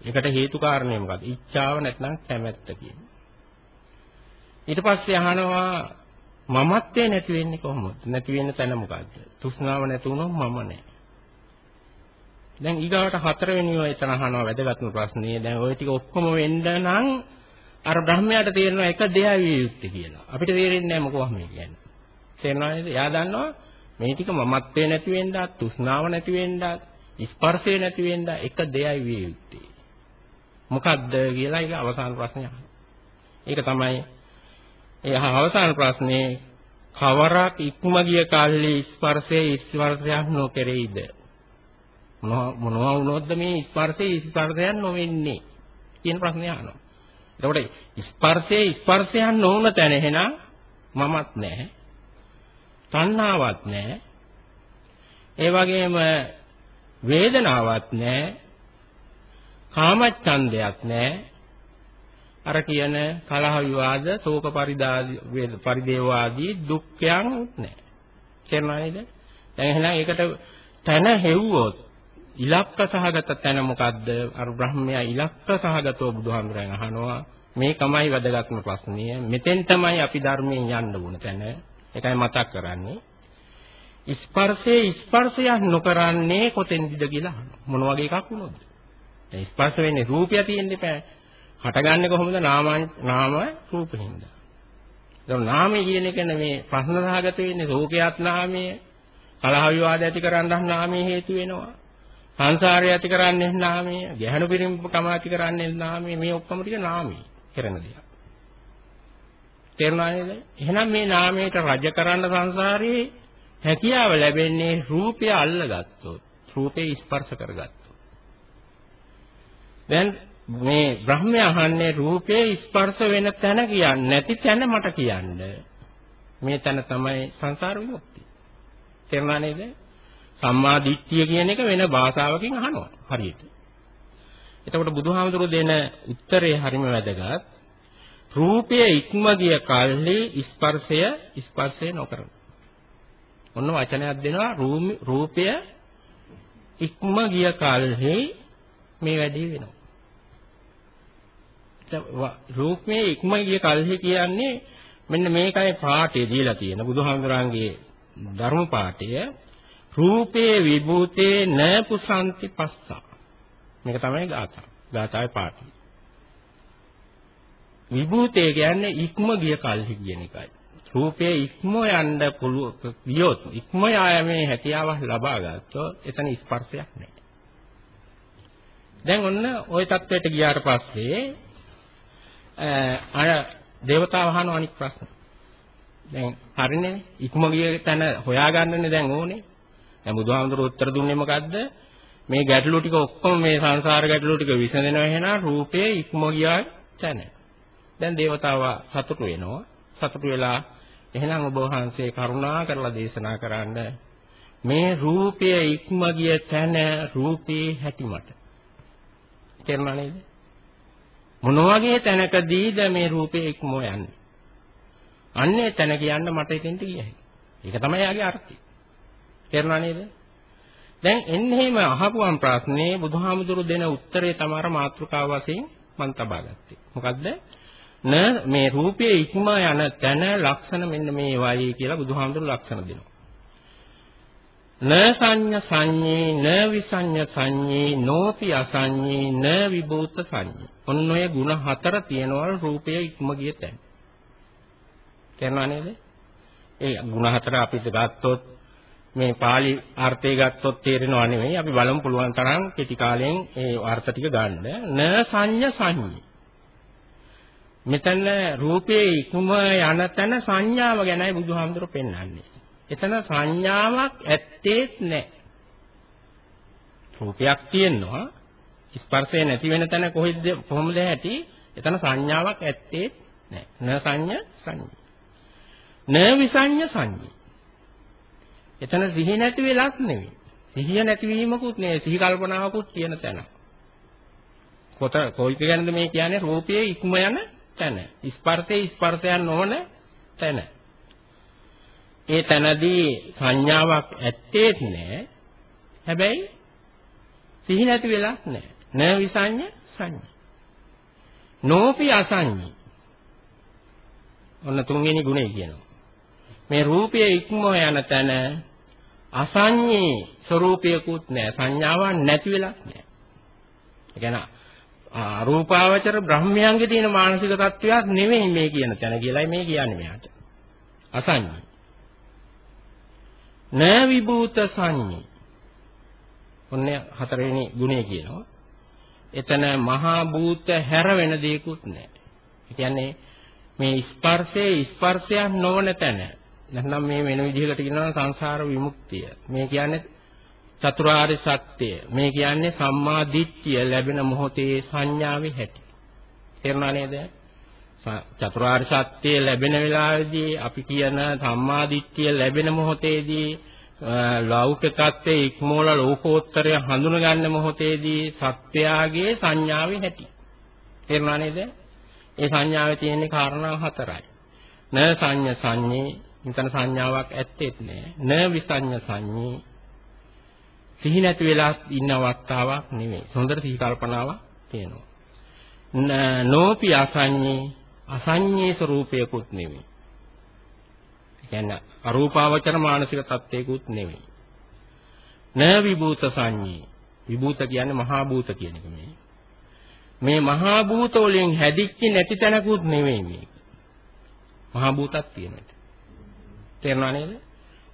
Speaker 1: ඒකට හේතු කාරණේ මොකද්ද? ඉච්ඡාව නැත්නම් කැමැත්ත කියන්නේ. ඊට පස්සේ අහනවා මමත්වේ නැති වෙන්නේ කොහොමද? නැති වෙන්න තැන මොකද්ද? තෘෂ්ණාව නැති වුණොත් මම නැහැ. දැන් ඊගාවට හතරවෙනි ඔය එතන අහනවා වැදගත්ම ප්‍රශ්නේ. දැන් ওই ටික ඔක්කොම වෙන්න නම් අර බ්‍රහ්මයාට තේරෙනවා එක දෙයයි විය යුත්තේ කියලා. අපිට තේරෙන්නේ නැහැ මොකක්ද මේ කියන්නේ. තේරෙනවද නේද? එයා දන්නවා මේ ටික මමත්වේ නැති වෙන්නත්, තෘෂ්ණාව නැති වෙන්නත්, ස්පර්ශය නැති වෙන්න එක දෙයයි විය යුත්තේ. මොකද්ද කියලා ඒක අවසාන ප්‍රශ්නේ අහනවා. ඒක තමයි ඒ අවසාන ප්‍රශ්නේ කවරක් ඉක්ම ගිය කල්ලි ස්පර්ශයේ ස්පර්ශයක් නොකෙරෙයිද? මොනවා වුණොත්ද මේ ස්පර්ශයේ ස්පර්ශයක් නොවෙන්නේ කියන ප්‍රශ්නේ අහනවා. එතකොට ස්පර්ශයේ ස්පර්ශයන් නොවන තැන එහෙනම් මමත් නැහැ. තණ්හාවක් නැහැ. ඒ වගේම වේදනාවක් නැහැ. කාමච්ඡන්දයක් නැහැ. අර කියන කලහ විවාද, ශෝක පරිදේවාදී දුක්ඛයන් නැහැ. තේරුණා නේද? දැන් එහෙනම් ඒකට තන හෙව්වොත් ඉලක්ක සහගත තැන මොකද්ද? අර බ්‍රහ්මයා ඉලක්ක සහගතව බුදුහාමුදුරන් අහනවා. මේකමයි වැදගත්ම ප්‍රශ්නය. මෙතෙන් තමයි අපි ධර්මයෙන් යන්න ඕන තැන. ඒකයි මතක් කරන්නේ. ස්පර්ශයේ ස්පර්ශයක් නොකරන්නේ කොතෙන්ද කියලා අහනවා. මොන වගේ එකක් වුණොත්? දැන් ස්පර්ශ වෙන්නේ රූපය තියෙන්න එපා. හටගන්නේ කොහොමද? නාම නාම රූපෙන්ද. දැන් නාමය කියන එක නෙමේ ප්‍රශ්න සහගත වෙන්නේ. රූපයත් නාමයේ කලහ විවාද ඇති කරන්න නාමයේ හේතු වෙනවා. සංසාරය ඇති කරන්නේ නාමය, ගැහණු පිරිම්පකම ඇති කරන්නේ නාමය, මේ ඔක්කොම ටික නාමය කරන දෙයක්. තේරුණා නේද? එහෙනම් මේ නාමයට රජ කරන්න සංසාරේ හැකියාව ලැබෙන්නේ රූපය අල්ලගත්තොත්, රූපේ ස්පර්ශ කරගත්තොත්. දැන් මේ බ්‍රහ්මය අහන්නේ රූපේ ස්පර්ශ වෙන තැන කියන්නේ නැති තැන මට කියන්න. මේ තැන තමයි සංසාර විමුක්තිය. තේරුණා නේද? සම්මා දිට්ඨිය කියන එක වෙන භාෂාවකින් අහනවා හරියට. එතකොට බුදුහාමුදුරුවෝ දෙන උත්තරේ හරිම වැදගත්. රූපය ඉක්ම ගිය කල්හි ස්පර්ශය ස්පර්ශය නොකරන. ඔන්න වචනයක් දෙනවා රූපය ඉක්ම ගිය කල්හි මේ වැඩේ වෙනවා. රූපයේ ඉක්ම ගිය කල්හි කියන්නේ මෙන්න මේකයි පාඨය දීලා තියෙන බුදුහාමුදුරන්ගේ ධර්ම පාඨය රූපේ විභූතේ න පුසන්ති පස්සා. මේක තමයි ගාථා. ගාථාවේ පාඨය. විභූතේ කියන්නේ ඉක්ම ගිය කල්හි කියන එකයි. රූපේ ඉක්ම යන්න පුළුවන් වියොත් ඉක්ම යාමේ හැකියාවක් ලබා ගත්තොත් එතන ස්පර්ශයක් නැහැ. දැන් ඔන්න ওই தത്വයට ගියාට පස්සේ අය දේවතා වහන අනික් ප්‍රශ්න. දැන් හරිනේ ඉක්ම ගිය තැන හොයාගන්නනේ දැන් ඕනේ. දැන් බුදුහාමුදුරුවෝ උත්තර දුන්නේ මොකද්ද? මේ ගැටලු ටික ඔක්කොම මේ සංසාර ගැටලු ටික විසඳෙනවා එහෙනම් රූපයේ ඉක්ම ගියා තැන. දැන් దేవතාවා සතුටු වෙනවා. සතුටු වෙලා එහෙනම් ඔබ වහන්සේ කරුණා කරලා දේශනා කරන්න මේ රූපය ඉක්ම ගිය තැන රූපේ හැටි මට. තේරුණා නේද? මොන වගේ තැනකදීද මේ රූපේ ඉක්ම යන්නේ? අන්නේ තැන කියන්න මට ඉතින්ට කියයි. ඒක තමයි යාගේ අර්ථය. තේරුණා නේද? දැන් එන්නේ එහෙම අහපුවම් ප්‍රශ්නේ බුදුහාමුදුරු දෙන උත්තරේ තමයි මාතෘකාව වශයෙන් මම තබා ගත්තේ. මොකද්ද? න මේ රූපයේ ඉක්ම යන තැන ලක්ෂණ මෙන්න මේ වයි කියලා බුදුහාමුදුරු ලක්ෂණ දෙනවා. න සංඤ සංඤේ න විසඤ්ඤ සංඤේ නෝපි අසඤ්ඤේ න විභූත සංඤේ. ඔන්න ඔය ಗುಣ හතර තියෙනවා රූපයේ ඉක්ම ගිය තැන. තේරුණා නේද? ඒ ಗುಣ හතර අපිට ගත්තොත් මේ pāli අර්ථය ගත්තොත් තේරෙනව නෙවෙයි. අපි බලමු පුළුවන් තරම් කෙටි කාලයෙන් ඒ අර්ථ ටික ගන්න. න සංඤ සංඤී. මෙතන රූපේ ඉක්ම යන තැන සංඥාව ගැනයි බුදුහාමුදුරු පෙන්වන්නේ. එතන සංඥාවක් ඇත්තේත් නැහැ. රූපයක් තියෙනවා ස්පර්ශය නැති වෙන තැන කොහෙද කොහොමද ඇති? එතන සංඥාවක් ඇත්තේත් නැහැ. න සංඤ සංඤී. න විසඤ්ඤ සංඤී. එතන සිහි නැති වෙලක් නෙවෙයි. සිහිය නැතිවීමකුත් නෙවෙයි සිහි කල්පනාවකුත් තියෙන තැන. කොට කොයික ගැනද මේ කියන්නේ රූපයේ ඉක්ම යන තැන. ස්පර්ශයේ ස්පර්ශයන් නොවන තැන. ඒ තැනදී සංඥාවක් ඇත්තේත් නෑ. හැබැයි සිහි නැති වෙලක් නෑ. න විසඤ්ඤ සංඤ. නෝපි අසඤ්ඤි. ඔන්න තුන්වෙනි ගුණය කියනවා. මේ රූපයේ ඉක්ම යන තැන අසඤ්ඤේ ස්වરૂපයකුත් නැහැ සංඥාවක් නැති වෙලක් නැහැ. ඒ කියන්නේ අරූපාවචර බ්‍රහ්මයන්ගේ තියෙන මානසික තත්වයක් නෙමෙයි මේ කියන තැන කියලායි මේ කියන්නේ මෙයාට. අසඤ්ඤේ. න විභූත සංඤේ. ඔන්නේ හතරවෙනි ගුණය කියනවා. එතන මහා භූත හැර වෙන දෙයක්වත් නැහැ. ඒ කියන්නේ මේ ස්පර්ශයේ ස්පර්ශයක් නොවන තැන නැත්නම් මේ වෙන විදිහකට කියනවා සංසාර විමුක්තිය. මේ කියන්නේ චතුරාර්ය සත්‍යය. මේ කියන්නේ සම්මා දිට්ඨිය ලැබෙන මොහොතේ සංඥාවේ හැටි. තේරුණා නේද? චතුරාර්ය සත්‍යය ලැබෙන වෙලාවේදී අපි කියන සම්මා දිට්ඨිය ලැබෙන මොහොතේදී ලෞකිකත්වයේ ඉක්මෝල ලෝකෝත්තරය හඳුන ගන්න මොහොතේදී සත්‍යයාගේ සංඥාවේ හැටි. තේරුණා නේද? ඒ සංඥාවේ තියෙන කාරණා හතරයි. න සංඤ සංඤේ මෙතන සංඥාවක් ඇත්තෙත් නෑ. න විසඤ්ඤ සංඤී සිහි නැති වෙලා ඉන්න අවස්ථාවක් නෙමෙයි. සොඳර සිහි කල්පනාවක් තියෙනවා. නෝපි අසඤ්ඤී අසඤ්ඤේ ස්වરૂපයකුත් නෙමෙයි. ඒ කියන්නේ අරූපාවචර මානසික තත්ත්වයකුත් නෙමෙයි. න විභූත සංඤී විභූත කියන්නේ මහා භූත කියන එක මේ. මේ මහා භූත වලින් හැදිච්ච නැති තැනකුත් නෙමෙයි මේක. මහා භූතක් තියෙනවා. තේරෙනව නේද?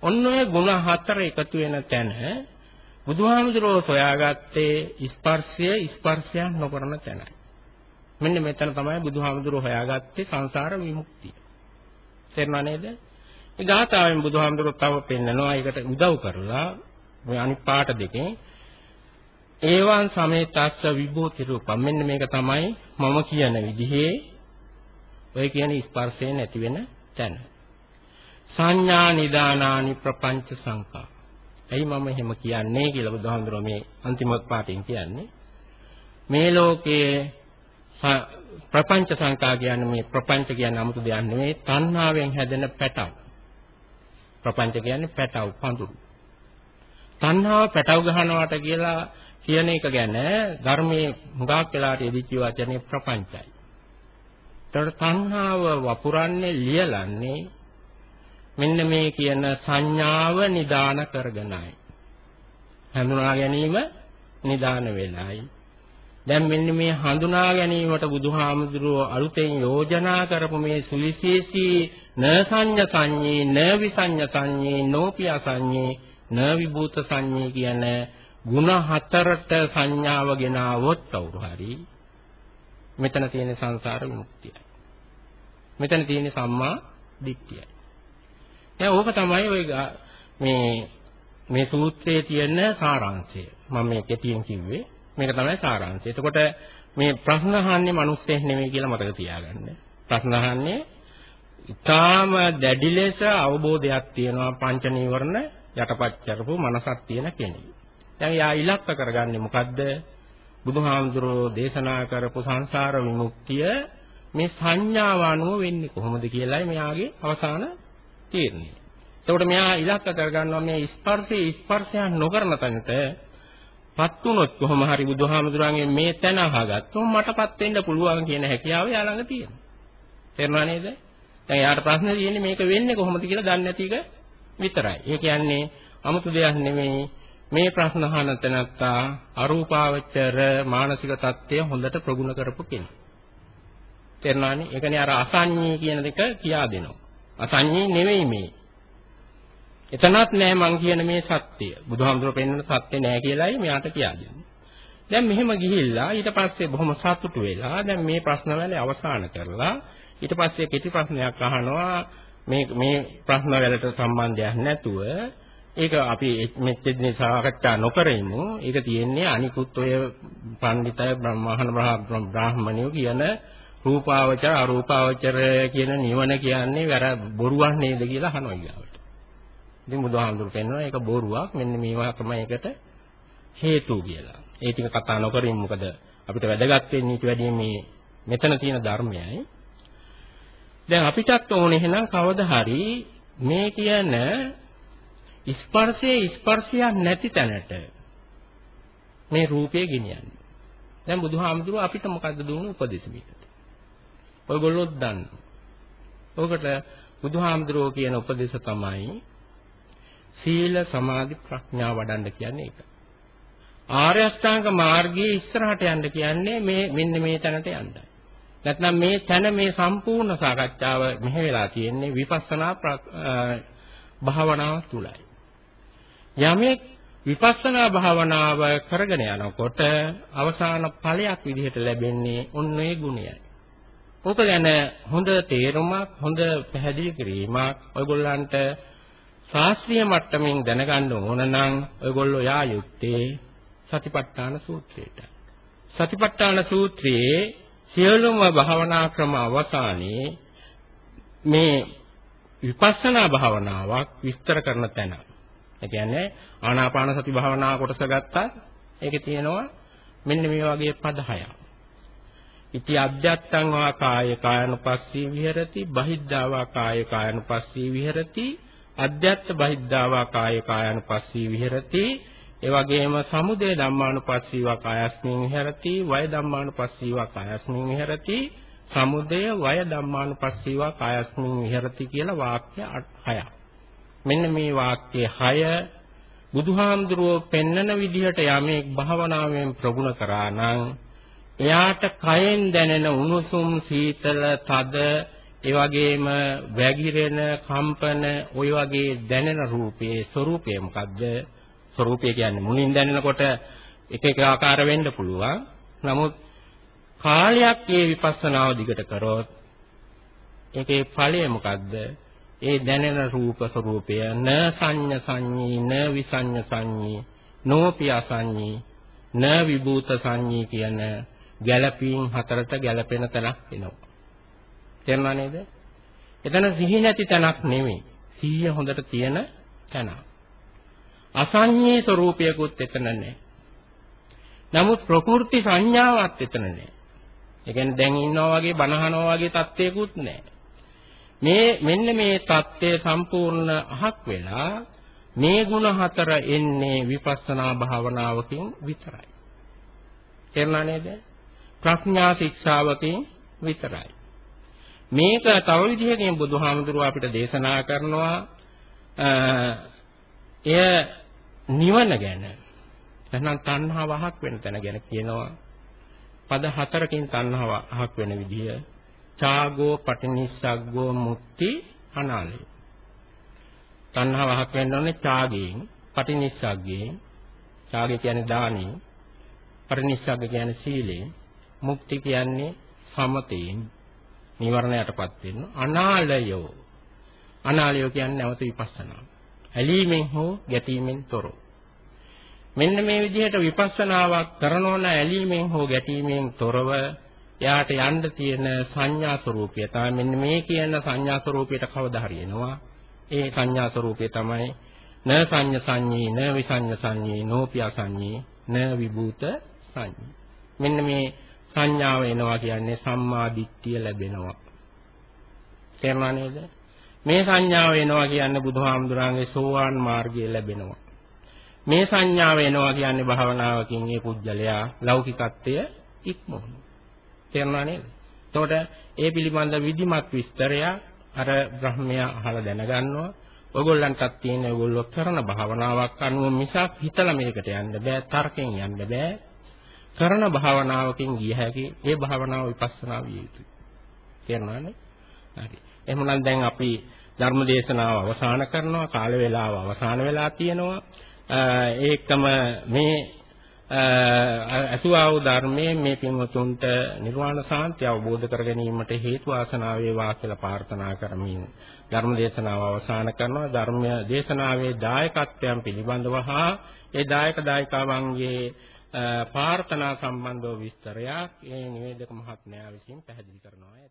Speaker 1: ඔන්න ඔය ಗುಣ හතර එකතු වෙන තැන බුදුහාමුදුරුවෝ සොයාගත්තේ ස්පර්ශය ස්පර්ශයක් නොකරන තැනයි. මෙන්න මෙතන තමයි බුදුහාමුදුරුවෝ හොයාගත්තේ සංසාර විමුක්තිය. තේරුණා නේද? මේ ගාථාවෙන් බුදුහාමුදුරුවෝ තව පෙන්නනවා ඒකට උදව් කරලා ඔය අනිත් පාට දෙකෙන් ඒවන් සමේතස්ස විභූති රූපම් මෙන්න මේක තමයි මම කියන විදිහේ ඔය කියන ස්පර්ශයෙන් ඇති වෙන තැන. සංඥා නිදානානි ප්‍රපංච සංකා. ඇයි මම එහෙම කියන්නේ කියලා බුදුහාමුදුරුවෝ මේ අන්තිම පාඩයෙන් කියන්නේ. මේ ලෝකයේ ප්‍රපංච සංකා කියන්නේ මේ ප්‍රපංච කියන්නේ 아무තු දෙයක් නෙමෙයි තණ්හාවෙන් හැදෙන පැටව. ප්‍රපංච කියන්නේ පැටව පඳුරු. තණ්හාව පැටව ගහනවාට කියලා කියන එක ගැන ධර්මයේ හුඟක් වෙලාට යෙදිච්ච වචනේ ප්‍රපංචයි. ඒතර තණ්හාව වපුරන්නේ ලියලන්නේ මෙන්න මේ කියන සංඥාව නිදාන කරගෙනයි. හඳුනා ගැනීම නිදාන වෙලයි. දැන් මෙන්න මේ හඳුනා ගැනීමට බුදුහාමුදුරුව අලුතෙන් යෝජනා කරපු මේ සුවිශේෂී න සංඤ සංඤේ න විසඤ්ඤ සංඤේ නෝපිය සංඤේ න විභූත සංඤේ කියන ಗುಣ හතරට සංඥාව ගෙනාවොත් කවුරු හරි මෙතන තියෙන සංසාර විමුක්තියයි. මෙතන තියෙන සම්මා දිට්ඨියයි. දැන් ඕක තමයි ඔය මේ මේ සූත්‍රයේ තියෙන සාරාංශය. මම මේ කෙටියෙන් කිව්වේ. මේක තමයි සාරාංශය. එතකොට මේ ප්‍රශ්න අහන්නේ මිනිස්සෙක් නෙමෙයි කියලා මතක තියාගන්න. ප්‍රශ්න අහන්නේ ඊටාම දැඩි ලෙස අවබෝධයක් තියෙනවා පංච නීවරණ යටපත් කරපු මනසක් තියෙන කෙනෙක්. දැන් යා ඉලක්ක කරගන්නේ මොකද්ද? බුදුහාමුදුරෝ දේශනා කරපු සංසාර විමුක්තිය මේ සංඥාව අනුව වෙන්නේ කොහොමද කියලායි මෙයාගේ අවසාන තීරණය. එතකොට මෙයා ඉලක්ක කරගන්නවා මේ ස්පර්ශයේ ස්පර්ශයන් නොකරන තැනට පත් වුණොත් කොහොම හරි බුදුහාමුදුරන්ගේ මේ තැන අහගත්තොත් මටපත් වෙන්න පුළුවන් කියන හැකියාව එයා ළඟ තියෙනවා. තේරුණා නේද? දැන් එයාට ප්‍රශ්න තියෙන්නේ මේක වෙන්නේ කොහොමද කියලා දන්නේ නැති එක විතරයි. ඒ කියන්නේ 아무තු දෙයක් නෙමෙයි. මේ ප්‍රශ්න අහන තැනත්තා අරූපාවචර මානසික தත්ත්වය හොඳට ප්‍රගුණ කරපු කෙනෙක්. තේරුණානේ? ඒ කියන්නේ අර අසඤ්ඤී කියන එක කියා දෙනවා. අසඤ්ඤී නෙවෙයි මේ. එතනත් නෑ මං කියන මේ සත්‍යය. බුදුහාමුදුරුවෝ පෙන්වන සත්‍ය නෑ කියලායි මෙයාට කියා දෙන්නේ. දැන් මෙහෙම ගිහිල්ලා ඊට පස්සේ බොහොම සතුටු වෙලා දැන් මේ ප්‍රශ්නවල අවසන් කරලා ඊට පස්සේ කෙටි ප්‍රශ්නයක් අහනවා මේ මේ ප්‍රශ්න වලට සම්බන්ධයක් නැතුව ඒක අපි මෙච්චර සාකච්ඡා නොකර ඉමු. ඒක තියෙන්නේ අනිකුත් ඔය පඬිතය බ්‍රහ්මහන බ්‍රාහ්මණයෝ කියන රූපාවචර අරූපාවචර කියන නිවන කියන්නේ වැර බොරුවක් නේද කියලා අහනවා ඊගාවට. ඉතින් බුදුහාමුදුරු කියනවා ඒක බොරුවක් මෙන්න මේවා තමයි ඒකට හේතු කියලා. ඒ ටික කතා නොකරින් මොකද අපිට වැදගත් වෙන්නේ ඊට වැඩිය මේ මෙතන තියෙන ධර්මයයි. දැන් අපිටත් ඕනේ එහෙනම් කවදා හරි මේ කියන ස්පර්ශයේ ස්පර්ශයක් නැති තැනට මේ රූපය ගෙනියන්නේ. දැන් බුදුහාමුදුරුව අපිට මොකද්ද දුන්නේ උපදෙස් මේකට? ඔයගොල්ලොත් දන්නවා. ඔකට බුදුහාමුදුරුවෝ කියන උපදේශ තමයි සීල සමාධි ප්‍රඥා වඩන්න කියන්නේ ඒක. ආර්ය අෂ්ටාංග මාර්ගයේ ඉස්සරහට යන්න කියන්නේ මේ මෙන්න මේ තැනට යන්නයි. නැත්නම් මේ තැන මේ සම්පූර්ණ සාකච්ඡාව මෙහෙ වෙලා තියෙන්නේ විපස්සනා භාවනාව තුලයි. යමෙක් විපස්සනා භාවනාව කරගෙන යනකොට අවසාන ඵලයක් විදිහට ලැබෙන්නේ ඔන්න ඒ ගුණයයි. ඕක ගැන හොඳ තේරුමක් හොඳ පැහැදිලි කිරීමක් ඔයගොල්ලන්ට ශාස්ත්‍රීය මට්ටමින් දැනගන්න ඕන නම් ඔයගොල්ලෝ යා යුත්තේ සතිපට්ඨාන සූත්‍රයට. සතිපට්ඨාන සූත්‍රයේ සියලුම භාවනා ක්‍රම අවසානයේ මේ විපස්සනා භාවනාවක් විස්තර කරන තැන. ඒ කියන්නේ ආනාපාන සති භාවනා කොටස ගත්තත් ඒකේ තියෙනවා මෙන්න මේ වගේ පද හයක්. ඉති අධ්‍යත්තං වා කාය කායනුපස්සී විහෙරති බහිද්ධා වා කාය කායනුපස්සී විහෙරති අධ්‍යත්ත බහිද්ධා වා කාය කායනුපස්සී විහෙරති. ඒ වගේම සමුදය ධම්මානුපස්සීවා කායස්මින් විහෙරති වය ධම්මානුපස්සීවා කායස්මින් විහෙරති. සමුදය වය ධම්මානුපස්සීවා කායස්මින් විහෙරති කියලා වාක්‍ය 6ක් මෙන්න මේ වාක්‍ය 6 බුදුහාමුදුරුවෝ පෙන්නන විදිහට යමෙක් භාවනාවෙන් ප්‍රගුණ කරා නම් එයාට කයෙන් දැනෙන උණුසුම් සීතල තද ඒ වගේම වැగిරෙන කම්පන ওই වගේ දැනෙන රූපයේ ස්වરૂපය මොකද්ද? ස්වરૂපය කියන්නේ මුලින් දැනෙනකොට එක එක ආකාර වෙන්න පුළුවන්. නමුත් කාලයක් මේ විපස්සනාව දිගට කරොත් ඒකේ ඵලය මොකද්ද? ඒ දැනෙන රූප ස්වરૂපය න සංඤ සංඤී න විසඤ්ඤ සංඤී නෝපිය සංඤී න විභූත සංඤී කියන ගැළපීම් හතරට ගැළපෙන තැනක් එනවා. තේරුණා නේද? එතන සිහි නැති තැනක් නෙමෙයි. සිහිය හොඳට තියෙන තැන. අසඤ්ඤේ ස්වરૂපයකුත් එතන නැහැ. නමුත් ප්‍රකෘති සංඥාවක් එතන නැහැ. ඒ කියන්නේ දැන් ඉන්නවා වගේ බනහනවා වගේ தත්ත්වයකුත් නැහැ. මේ මෙන්න මේ தත්ත්වය සම්පූර්ණ අහක් වෙලා මේ ಗುಣ හතර එන්නේ විපස්සනා භාවනාවකින් විතරයි. තේරුණා නේද? ප්‍රඥා ශික්ෂාවකින් විතරයි. මේක තව විදිහකින් බුදුහාමුදුරුව අපිට දේශනා කරනවා එය නිවන ගැන. එහෙනම් තණ්හාව අහක් වෙන තැන ගැන කියනවා. පද හතරකින් තණ්හාව අහක් වෙන විදිය. චාගෝ පටිනිස්සග්ගෝ මුක්ති අනාලය තණ්හාව අහක් වෙන්න ඕනේ චාගයෙන් පටිනිස්සග්ගයෙන්. චාගය කියන්නේ දානෙ පටිනිස්සග්ග කියන්නේ සීලයෙන්. මුක්ති කියන්නේ සමතේන් නිවරණයටපත් වෙන්න අනාලයෝ අනාලයෝ කියන්නේ නැවත විපස්සනා ඇලීමෙන් හෝ ගැටීමෙන් තොරව මෙන්න මේ විදිහට විපස්සනාවක් කරනෝන ඇලීමෙන් හෝ ගැටීමෙන් තොරව එයාට යන්න තියෙන සංඥා ස්වરૂපය තමයි මෙන්න මේ කියන සංඥා ස්වરૂපයට කවදා හරි එනවා. ඒ සංඥා ස්වરૂපය තමයි න සංඤ සංඤී න විසඤ්ඤ සංඤී නෝපිය සංඤී න විභූත සංඤී. මෙන්න මේ සංඥාව එනවා කියන්නේ සම්මා දිට්ඨිය ලැබෙනවා. තේරුණා නේද? මේ සංඥාව එනවා කියන්නේ බුදුහාමුදුරන්ගේ සෝවාන් මාර්ගය ලැබෙනවා. මේ සංඥාව එනවා කියන්නේ භාවනාවකින් මේ පුජ්‍යලයා ලෞකිකත්වය ඉක්මවනවා. තේරුණා නේද? එතකොට ඒ පිළිබඳ විධිමත් විස්තරය අර බ්‍රහ්මයා අහලා දැනගන්නවා. ඔයගොල්ලන්ටත් තියෙන ඔයගොල්ලෝ කරන භාවනාවක් අනුව මිසක් හිතලා මේකට යන්න බෑ, තර්කයෙන් යන්න බෑ. කරන භාවනාවකින් ගිය හැකි ඒ භාවනාව විපස්සනා විය යුතුයි. තේරුණානේ? හරි. එහෙනම් දැන් අපි ධර්ම දේශනාව අවසන් කරනවා කාල වේලාව අවසන් වෙලා තියෙනවා ඒකම මේ අසුවා වූ ධර්මයේ මේ පින්වතුන්ට නිර්වාණ සාන්තිය අවබෝධ කර ගැනීමට හේතු ආසනාව වේවා කියලා ප්‍රාර්ථනා කරමින් ධර්ම දේශනාව අවසන් කරනවා ධර්ම දේශනාවේ දායකත්වයන් පිළිබඳව හා ඒ දායක දායකාවන්ගේ ප්‍රාර්ථනා සම්බන්ධව විස්තරයක් ඒ නිවේදක මහත්මයා විසින් පැහැදිලි කරනවා. ඇති